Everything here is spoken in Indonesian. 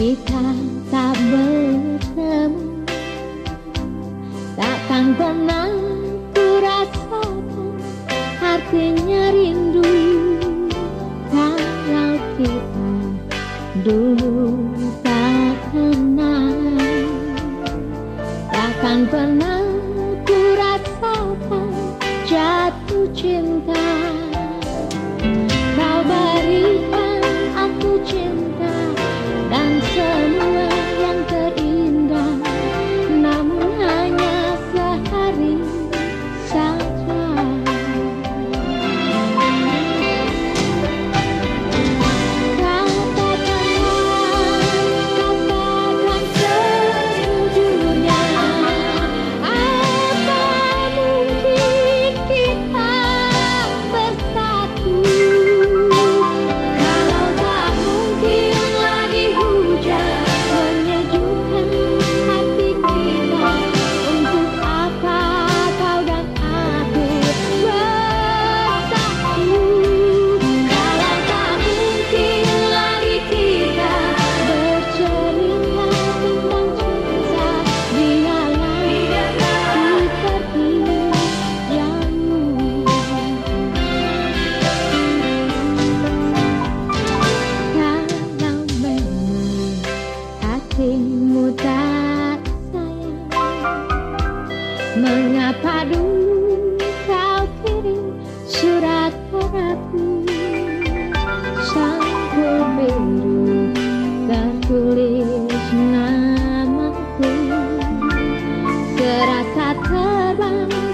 Kita tak bertemu. Takkan pernah ku rasakan Artinya rindu. Kalau kita dulu tak kenal Takkan pernah around.